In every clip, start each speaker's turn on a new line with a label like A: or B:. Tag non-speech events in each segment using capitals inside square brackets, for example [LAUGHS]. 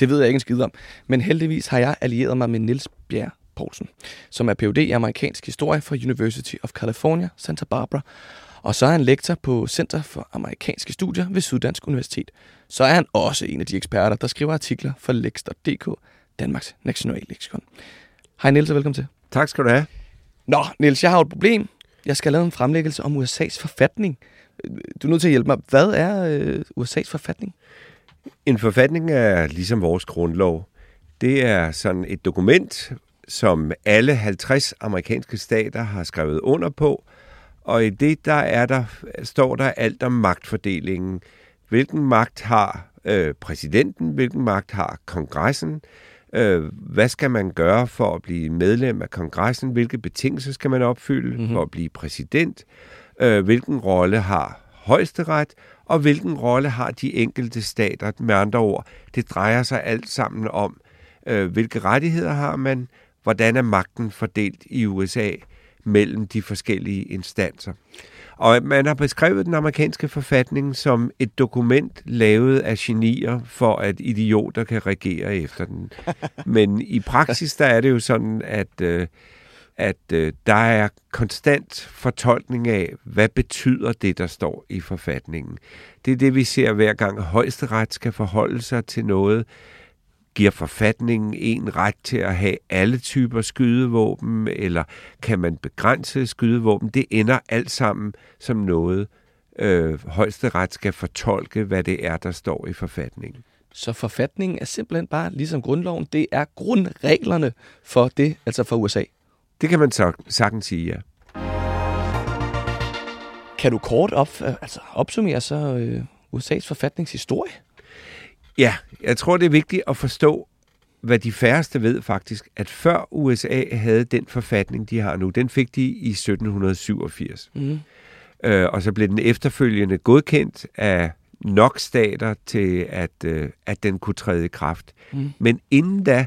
A: Det ved jeg ikke en skid om, men heldigvis har jeg allieret mig med Niels Bjerg Poulsen, som er Ph.D. i amerikansk historie fra University of California, Santa Barbara, og så er han lektor på Center for Amerikanske Studier ved Syddansk Universitet. Så er han også en af de eksperter, der skriver artikler for Lex.dk, Danmarks Nationalleksikon. Hej Niels og velkommen til.
B: Tak skal du have.
A: Nå, Niels, jeg har et problem. Jeg skal lave en fremlæggelse om USA's forfatning. Du er nødt til at hjælpe mig. Hvad er øh, USA's forfatning?
B: En forfatning er ligesom vores grundlov. Det er sådan et dokument, som alle 50 amerikanske stater har skrevet under på, og i det der er der står der alt om magtfordelingen. Hvilken magt har øh, præsidenten? Hvilken magt har kongressen? Øh, hvad skal man gøre for at blive medlem af kongressen? Hvilke betingelser skal man opfylde mm-hmm. for at blive præsident? Øh, hvilken rolle har højesteret? Og hvilken rolle har de enkelte stater? Med andre ord, det drejer sig alt sammen om, øh, hvilke rettigheder har man? Hvordan er magten fordelt i USA mellem de forskellige instanser? Og man har beskrevet den amerikanske forfatning som et dokument lavet af genier, for at idioter kan regere efter den. Men i praksis, der er det jo sådan, at, øh, at øh, der er konstant fortolkning af, hvad betyder det, der står i forfatningen. Det er det, vi ser hver gang højesteret skal forholde sig til noget. Giver forfatningen en ret til at have alle typer skydevåben, eller kan man begrænse skydevåben? Det ender alt sammen som noget, øh, højesteret skal fortolke, hvad det er, der står i forfatningen.
A: Så forfatningen er simpelthen bare, ligesom grundloven, det er grundreglerne for det, altså for USA.
B: Det kan man sagtens sige, ja.
A: Kan du kort op, altså opsummere så øh, USA's forfatningshistorie?
B: Ja, jeg tror, det er vigtigt at forstå, hvad de færreste ved faktisk, at før USA havde den forfatning, de har nu, den fik de i 1787. Mm. Øh, og så blev den efterfølgende godkendt af nok stater til, at, øh, at den kunne træde i kraft. Mm. Men inden da,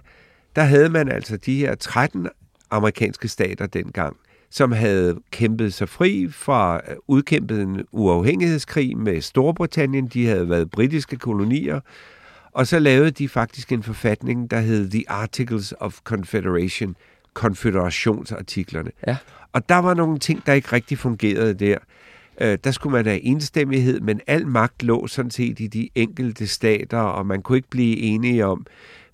B: der havde man altså de her 13 amerikanske stater dengang, som havde kæmpet sig fri fra udkæmpet en uafhængighedskrig med Storbritannien. De havde været britiske kolonier, og så lavede de faktisk en forfatning, der hed The Articles of Confederation, konfederationsartiklerne. Ja. Og der var nogle ting, der ikke rigtig fungerede der. Øh, der skulle man have enstemmighed, men al magt lå sådan set i de enkelte stater, og man kunne ikke blive enige om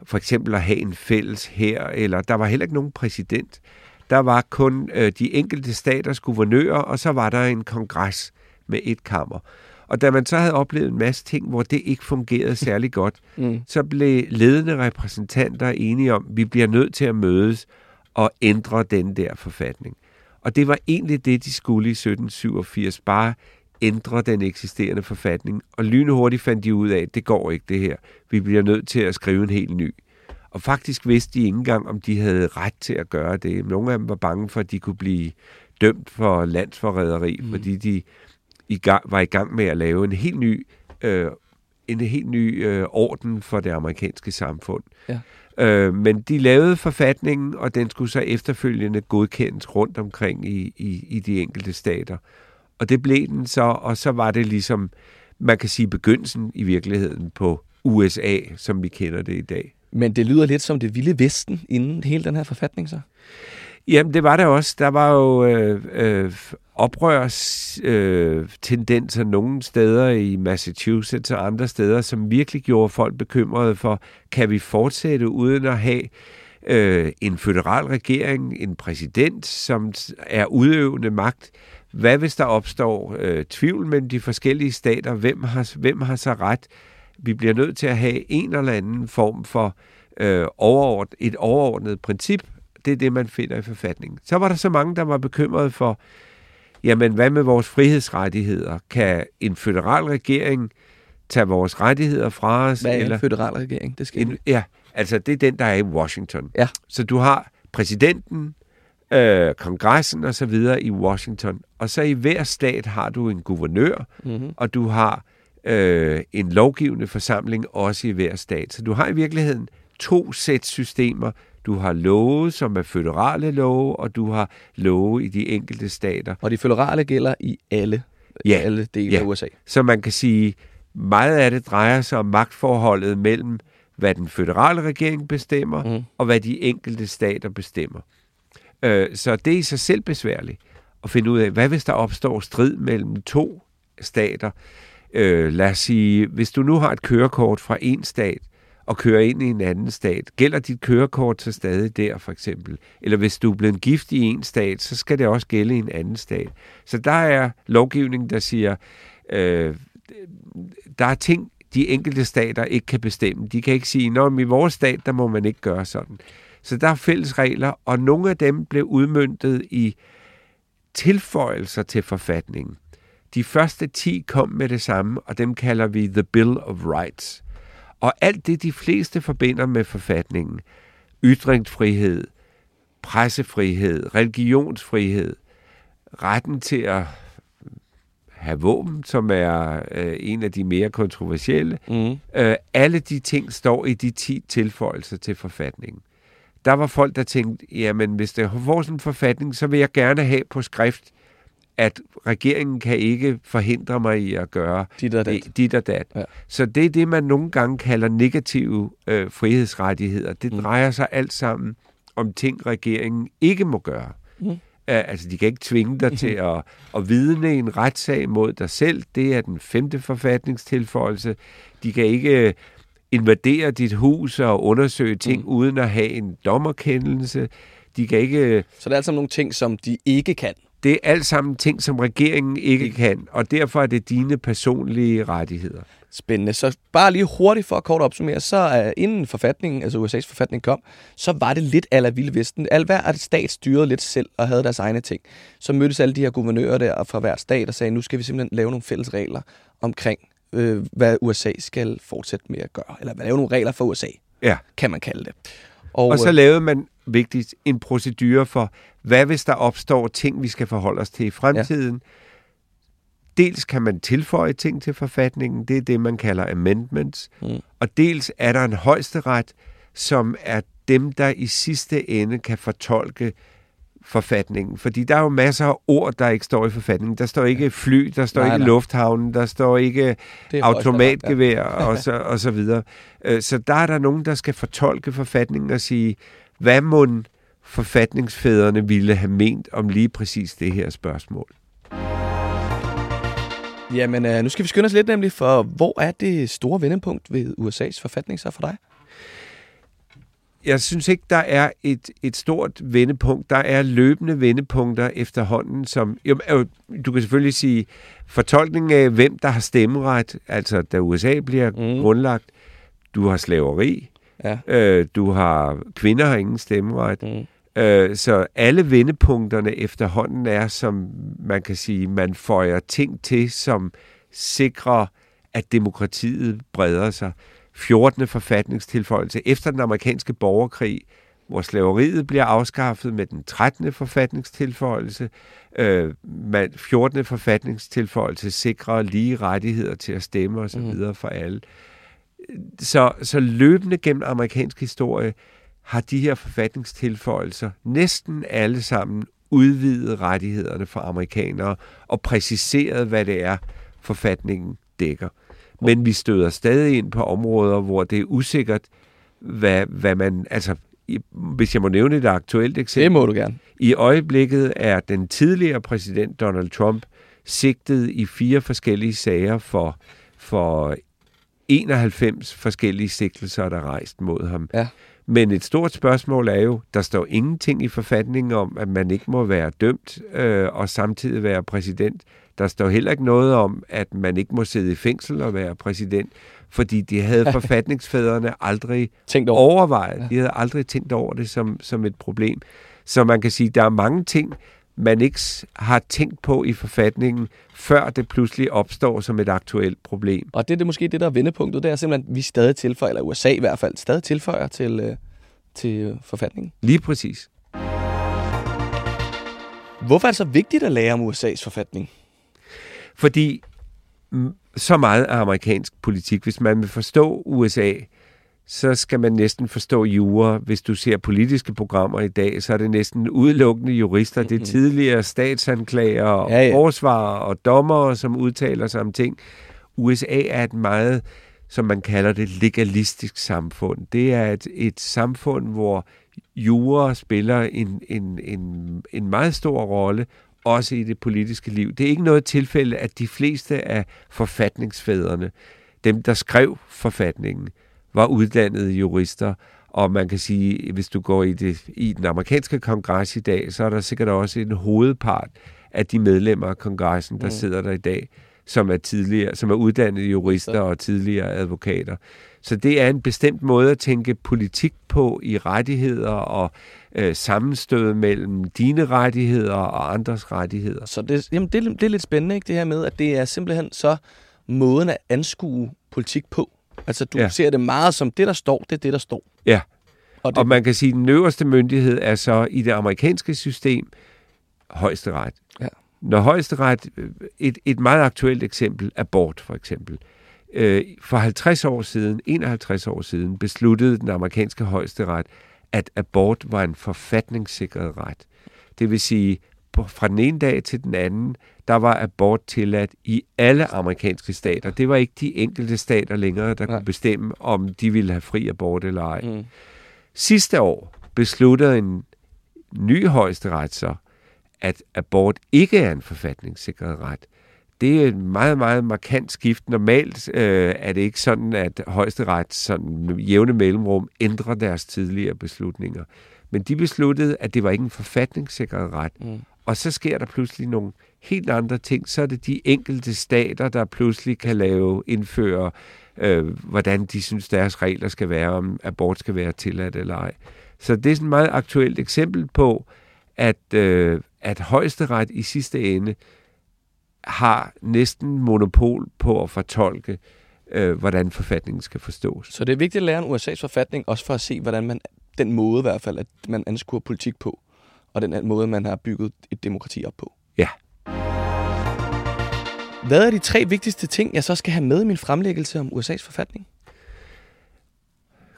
B: for eksempel at have en fælles her, eller der var heller ikke nogen præsident. Der var kun øh, de enkelte staters guvernører, og så var der en kongres med et kammer. Og da man så havde oplevet en masse ting, hvor det ikke fungerede [LAUGHS] særlig godt, mm. så blev ledende repræsentanter enige om, at vi bliver nødt til at mødes og ændre den der forfatning. Og det var egentlig det, de skulle i 1787, bare ændre den eksisterende forfatning. Og lynhurtigt fandt de ud af, at det går ikke det her. Vi bliver nødt til at skrive en helt ny. Og faktisk vidste de ikke engang, om de havde ret til at gøre det. Nogle af dem var bange for, at de kunne blive dømt for landsforræderi, mm. fordi de i gang, var i gang med at lave en helt ny, øh, en helt ny øh, orden for det amerikanske samfund. Ja. Øh, men de lavede forfatningen, og den skulle så efterfølgende godkendes rundt omkring i, i, i de enkelte stater. Og det blev den så, og så var det ligesom, man kan sige, begyndelsen i virkeligheden på USA, som vi kender det i dag.
A: Men det lyder lidt som det vilde vesten inden hele den her forfatning så?
B: Jamen, det var der også. Der var jo øh, øh, oprørstendenser øh, nogle steder i Massachusetts og andre steder, som virkelig gjorde folk bekymrede for, kan vi fortsætte uden at have øh, en federal regering, en præsident, som er udøvende magt? Hvad hvis der opstår øh, tvivl mellem de forskellige stater? Hvem har, hvem har så ret? Vi bliver nødt til at have en eller anden form for øh, overord, et overordnet princip. Det er det, man finder i forfatningen. Så var der så mange, der var bekymrede for, jamen hvad med vores frihedsrettigheder? Kan en federal regering tage vores rettigheder fra os.
A: Hvad er
B: eller
A: en federal regering? Det skal
B: en, ja, altså det er den, der er i Washington.
A: Ja.
B: Så du har præsidenten, øh, kongressen og så videre i Washington. Og så i hver stat har du en guvernør,
A: mm-hmm.
B: og du har øh, en lovgivende forsamling også i hver stat. Så du har i virkeligheden to sæt systemer. Du har love, som er føderale love, og du har love i de enkelte stater.
A: Og de føderale gælder i alle,
B: Ja.
A: alle dele
B: Ja.
A: af USA.
B: Så man kan sige, meget af det drejer sig om magtforholdet mellem, hvad den føderale regering bestemmer,
A: Mm.
B: mm. og hvad de enkelte stater bestemmer. Øh, så det er i sig selv besværligt at finde ud af, hvad hvis der opstår strid mellem to stater. Øh, lad os sige, hvis du nu har et kørekort fra en stat, og kører ind i en anden stat, gælder dit kørekort så stadig der, for eksempel? Eller hvis du er blevet gift i en stat, så skal det også gælde i en anden stat. Så der er lovgivning, der siger, øh, der er ting, de enkelte stater ikke kan bestemme. De kan ikke sige, at i vores stat, der må man ikke gøre sådan. Så der er fælles regler, og nogle af dem blev udmyndtet i tilføjelser til forfatningen. De første 10 kom med det samme, og dem kalder vi The Bill of Rights. Og alt det, de fleste forbinder med forfatningen, ytringsfrihed, pressefrihed, religionsfrihed, retten til at have våben, som er øh, en af de mere kontroversielle,
A: Mm.
B: Øh, alle de ting står i de 10 tilføjelser til forfatningen. Der var folk, der tænkte, jamen hvis der får sådan en forfatning, så vil jeg gerne have på skrift, at regeringen kan ikke forhindre mig i at gøre
A: Dit og dat.
B: det- dit og dat.
A: Ja.
B: Så det er det, man nogle gange kalder negative øh, frihedsrettigheder. Det
A: Mm.
B: drejer sig alt sammen om ting, regeringen ikke må gøre.
A: Mm.
B: Uh, altså, de kan ikke tvinge dig til [LAUGHS] at, at vidne en retssag mod dig selv. Det er den femte forfatningstilføjelse. De kan ikke invadere dit hus og undersøge ting,
A: Mm.
B: mm. uden at have en dommerkendelse. De kan ikke... øh,
A: Så det er altså nogle ting, som de ikke kan.
B: Det er alt sammen ting, som regeringen ikke kan, og derfor er det dine personlige rettigheder.
A: Spændende. Så bare lige hurtigt for at kort opsummere, så uh, inden forfatningen, altså USA's forfatning kom, så var det lidt ala Vilde Vesten. Al hver at stat styrede lidt selv og havde deres egne ting. Så mødtes alle de her guvernører der fra hver stat og sagde, nu skal vi simpelthen lave nogle fælles regler omkring, øh, hvad USA skal fortsætte med at gøre. Eller lave nogle regler for USA,
B: Ja.
A: kan man kalde det.
B: Og så
A: øh,
B: lavede man, vigtigt, en procedure for, hvad hvis der opstår ting, vi skal forholde os til i fremtiden. Ja. Dels kan man tilføje ting til forfatningen, det er det, man kalder amendments.
A: Mm.
B: Og dels er der en højesteret, som er dem, der i sidste ende kan fortolke forfatningen. Fordi der er jo masser af ord, der ikke står i forfatningen. Der står ikke fly, der står
A: Nej,
B: ikke
A: nej.
B: lufthavnen, der står ikke automatgevær og, så, og så videre. Øh, Så der er der nogen, der skal fortolke forfatningen og sige, hvad må forfatningsfædrene ville have ment om lige præcis det her spørgsmål.
A: Jamen, øh, nu skal vi skynde os lidt nemlig, for hvor er det store vendepunkt ved USA's forfatning så for dig?
B: Jeg synes ikke, der er et, et stort vendepunkt. Der er løbende vendepunkter efterhånden, som... Jo, du kan selvfølgelig sige, fortolkningen af, hvem der har stemmeret, altså da USA bliver
A: mm.
B: grundlagt, du har slaveri,
A: Ja.
B: øh, du har... Kvinder har ingen stemmeret,
A: Mm.
B: Øh, så alle vendepunkterne efterhånden er, som man kan sige, man føjer ting til, som sikrer, at demokratiet breder sig. 14. forfatningstilføjelse efter den amerikanske borgerkrig, hvor slaveriet bliver afskaffet med den 13. forfatningstilføjelse. Øh, man, 14. forfatningstilføjelse sikrer lige rettigheder til at stemme osv.
A: Mhm.
B: for alle. Så, så løbende gennem amerikansk historie har de her forfatningstilføjelser næsten alle sammen udvidet rettighederne for amerikanere og præciseret, hvad det er, forfatningen dækker. Men vi støder stadig ind på områder, hvor det er usikkert, hvad, hvad man... Altså, hvis jeg må nævne et aktuelt eksempel.
A: Det må du gerne.
B: I øjeblikket er den tidligere præsident Donald Trump sigtet i fire forskellige sager for, for 91 forskellige sigtelser, der er rejst mod ham.
A: Ja.
B: Men et stort spørgsmål er jo, der står ingenting i forfatningen om, at man ikke må være dømt øh, og samtidig være præsident. Der står heller ikke noget om, at man ikke må sidde i fængsel og være præsident, fordi de havde [LAUGHS] forfatningsfædrene aldrig
A: Tænk over.
B: overvejet. De havde aldrig tænkt over det som, som et problem. Så man kan sige, der er mange ting, man ikke har tænkt på i forfatningen, før det pludselig opstår som et aktuelt problem.
A: Og det er det måske det, der er vendepunktet. Det er simpelthen, at vi stadig tilføjer, eller USA i hvert fald, stadig tilføjer til, øh, til forfatningen.
B: Lige præcis.
A: Hvorfor er det så vigtigt at lære om USA's forfatning?
B: Fordi så meget af amerikansk politik, hvis man vil forstå USA, så skal man næsten forstå jura. Hvis du ser politiske programmer i dag, så er det næsten udelukkende jurister. Det er tidligere statsanklager, og ja, ja. forsvarer og dommere, som udtaler sig om ting. USA er et meget, som man kalder det, legalistisk samfund. Det er et, et samfund, hvor jura spiller en, en, en, en meget stor rolle, også i det politiske liv. Det er ikke noget tilfælde, at de fleste af forfatningsfædrene, dem der skrev forfatningen, var uddannede jurister, og man kan sige, hvis du går i, det, i den amerikanske kongres i dag, så er der sikkert også en hovedpart af de medlemmer af kongressen, der mm. sidder der i dag, som er tidligere, som er uddannede jurister og tidligere advokater. Så det er en bestemt måde at tænke politik på i rettigheder og øh, sammenstød mellem dine rettigheder og andres rettigheder.
A: Så det, jamen det, det er lidt spændende, ikke, det her med, at det er simpelthen så måden at anskue politik på. Altså, du ja. ser det meget som, det der står, det er det, der står.
B: Ja, og, det... og man kan sige, at den øverste myndighed er så i det amerikanske system højesteret. Ja. Når højesteret, et, et meget aktuelt eksempel, abort for eksempel, øh, for 50 år siden, 51 år siden, besluttede den amerikanske højesteret, at abort var en forfatningssikret ret. Det vil sige, fra den ene dag til den anden, der var abort tilladt i alle amerikanske stater. Det var ikke de enkelte stater længere, der Nej. kunne bestemme, om de ville have fri abort eller ej. Mm. Sidste år besluttede en ny højesteret så, at abort ikke er en forfatningssikret ret. Det er et meget, meget markant skift. Normalt øh, er det ikke sådan, at højesteret sådan jævne mellemrum ændrer deres tidligere beslutninger. Men de besluttede, at det var ikke en forfatningssikret ret. Mm. Og så sker der pludselig nogle helt andre ting. Så er det de enkelte stater, der pludselig kan lave, indføre, øh, hvordan de synes, deres regler skal være, om abort skal være tilladt eller ej. Så det er sådan et meget aktuelt eksempel på, at, øh, at højesteret i sidste ende har næsten monopol på at fortolke, øh, hvordan forfatningen skal forstås.
A: Så det er vigtigt at lære en USA's forfatning, også for at se, hvordan man, den måde i hvert fald, at man anskuer politik på, og den måde, man har bygget et demokrati op på.
B: Ja.
A: Hvad er de tre vigtigste ting, jeg så skal have med i min fremlæggelse om USA's forfatning?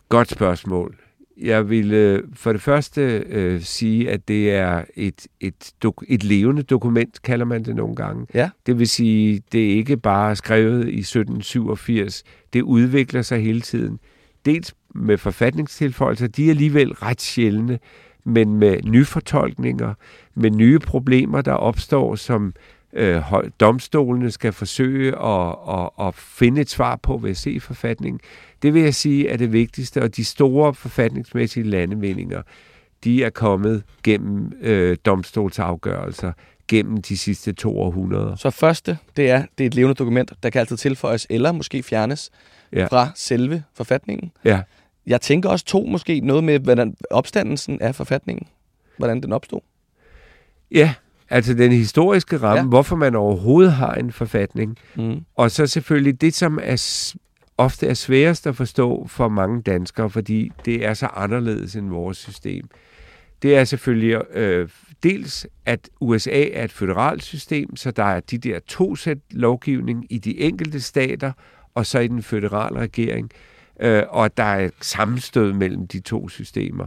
B: Godt spørgsmål. Jeg vil øh, for det første øh, sige, at det er et, et, dok- et levende dokument, kalder man det nogle gange.
A: Ja.
B: Det vil sige, det er ikke bare skrevet i 1787. Det udvikler sig hele tiden. Dels med forfatningstilføjelser, de er alligevel ret sjældne, men med nyfortolkninger, med nye problemer, der opstår, som øh, domstolene skal forsøge at, at, at finde et svar på ved at se forfatningen. Det vil jeg sige er det vigtigste, og de store forfatningsmæssige landevindinger, de er kommet gennem øh, domstolsafgørelser gennem de sidste to århundreder.
A: Så første, det er, det er et levende dokument, der kan altid tilføjes eller måske fjernes ja. fra selve forfatningen.
B: Ja.
A: Jeg tænker også to, måske noget med, hvordan opstandelsen af forfatningen, hvordan den opstod.
B: Ja, altså den historiske ramme, ja. hvorfor man overhovedet har en forfatning. Mm. Og så selvfølgelig det, som er ofte er sværest at forstå for mange danskere, fordi det er så anderledes end vores system. Det er selvfølgelig øh, dels, at USA er et føderalt system, så der er de der to sæt lovgivning i de enkelte stater, og så i den føderale regering, øh, øh, og der er et sammenstød mellem de to systemer.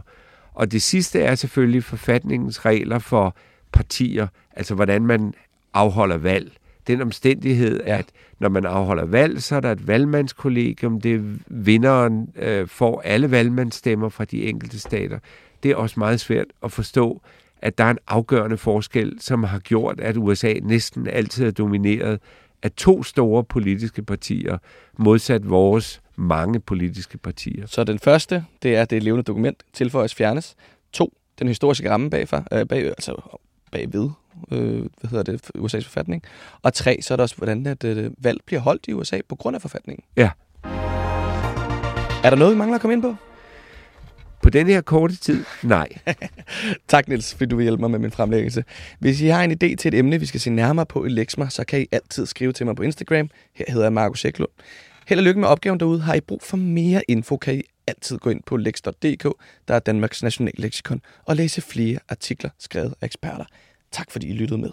B: Og det sidste er selvfølgelig forfatningens regler for partier, altså hvordan man afholder valg den omstændighed, ja. at når man afholder valg, så er der et valgmandskollegium, det vinderen øh, får alle valgmandsstemmer fra de enkelte stater. Det er også meget svært at forstå, at der er en afgørende forskel, som har gjort, at USA næsten altid er domineret af to store politiske partier, modsat vores mange politiske partier.
A: Så den første, det er det levende dokument, tilføjes fjernes. To, den historiske ramme bagfra, øh, bag, altså bagved, øh, hvad hedder det, USA's forfatning. Og tre, så er der også, hvordan at, øh, valg bliver holdt i USA på grund af forfatningen.
B: Ja.
A: Er der noget, vi mangler at komme ind på?
B: På den her korte tid, nej. [LAUGHS]
A: tak, Niels, fordi du vil hjælpe mig med min fremlæggelse. Hvis I har en idé til et emne, vi skal se nærmere på i Lexma, så kan I altid skrive til mig på Instagram. Her hedder jeg Markus Eklund. Held og lykke med opgaven derude. Har I brug for mere info, kan I altid gå ind på lex.dk, der er Danmarks nationalleksikon, og læse flere artikler skrevet af eksperter. Tak fordi I lyttede med.